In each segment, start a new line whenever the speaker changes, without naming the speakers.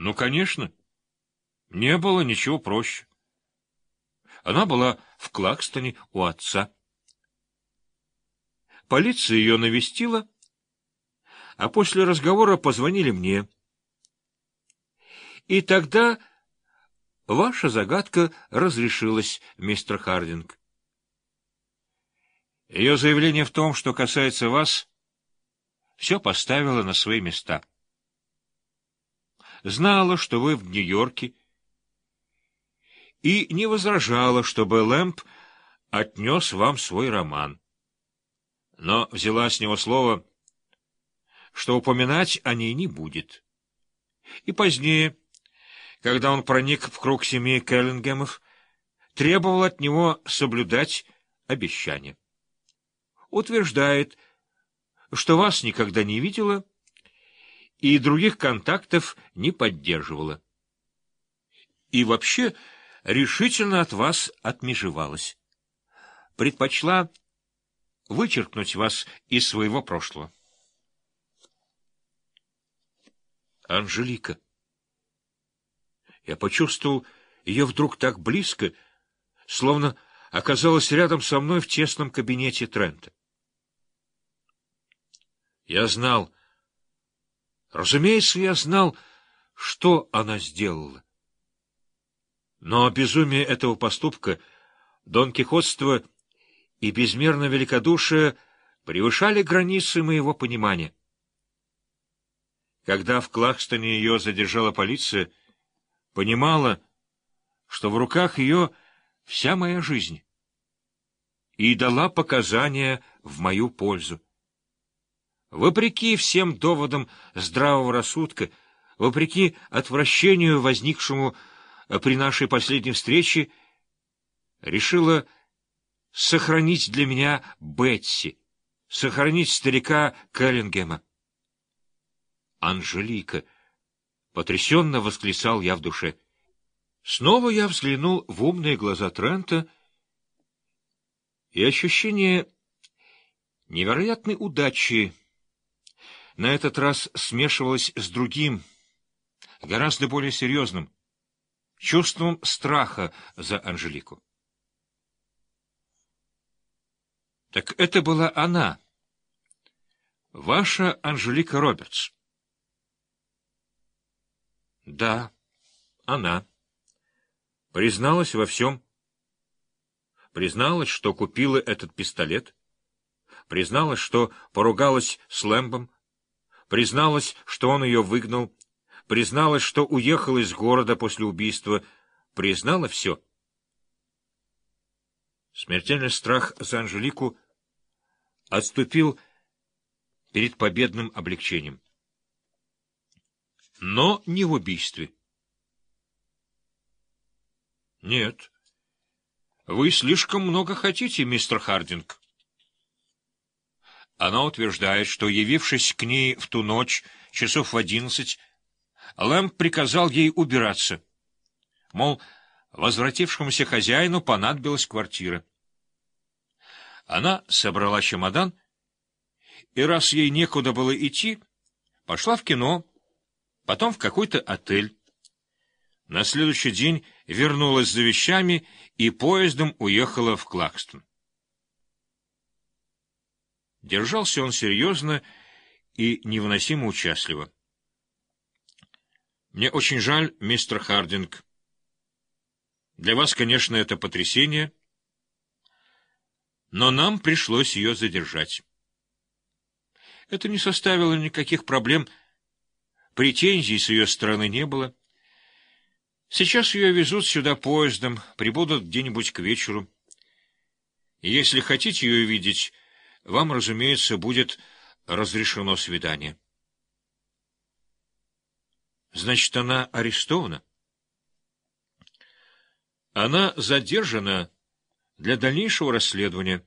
Ну, конечно. Не было ничего проще. Она была в Клакстоне у отца. Полиция ее навестила, а после разговора позвонили мне. И тогда ваша загадка разрешилась, мистер Хардинг. Ее заявление в том, что касается вас, все поставило на свои места. Знала, что вы в Нью-Йорке, и не возражала, чтобы Лэмп отнес вам свой роман. Но взяла с него слово, что упоминать о ней не будет. И позднее, когда он проник в круг семьи Келлингемов, требовал от него соблюдать обещание. Утверждает, что вас никогда не видела и других контактов не поддерживала. И вообще решительно от вас отмежевалась. Предпочла вычеркнуть вас из своего прошлого. Анжелика. Я почувствовал ее вдруг так близко, словно оказалась рядом со мной в тесном кабинете Трента. Я знал, разумеется, я знал, что она сделала. Но безумие этого поступка, донкихотство и безмерно великодушие превышали границы моего понимания. Когда в Клакстоне ее задержала полиция, понимала, что в руках ее вся моя жизнь, и дала показания в мою пользу. Вопреки всем доводам здравого рассудка, вопреки отвращению, возникшему а при нашей последней встрече решила сохранить для меня Бетси, сохранить старика Келлингема. «Анжелика!» — потрясенно восклицал я в душе. Снова я взглянул в умные глаза Трента, и ощущение невероятной удачи на этот раз смешивалось с другим, гораздо более серьезным — чувством страха за Анжелику. Так это была она, ваша Анжелика Робертс. Да, она. Призналась во всем. Призналась, что купила этот пистолет. Призналась, что поругалась с Лэмбом. Призналась, что он ее выгнал призналась, что уехала из города после убийства, признала все. Смертельный страх за Анжелику отступил перед победным облегчением. Но не в убийстве. Нет. Вы слишком много хотите, мистер Хардинг. Она утверждает, что, явившись к ней в ту ночь, часов в одиннадцать, Лэм приказал ей убираться. Мол, возвратившемуся хозяину понадобилась квартира. Она собрала чемодан, и раз ей некуда было идти, пошла в кино, потом в какой-то отель. На следующий день вернулась за вещами и поездом уехала в Клакстон. Держался он серьезно и невыносимо участливо. Мне очень жаль, мистер Хардинг. Для вас, конечно, это потрясение, но нам пришлось ее задержать. Это не составило никаких проблем, претензий с ее стороны не было. Сейчас ее везут сюда поездом, прибудут где-нибудь к вечеру. Если хотите ее видеть, вам, разумеется, будет разрешено свидание. Значит, она арестована? Она задержана для дальнейшего расследования.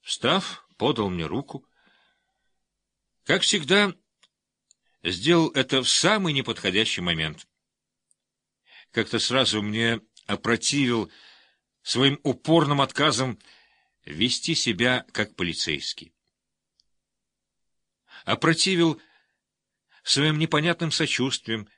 Встав, подал мне руку. Как всегда, сделал это в самый неподходящий момент. Как-то сразу мне опротивил своим упорным отказом вести себя как полицейский. Опротивил своим непонятным сочувствием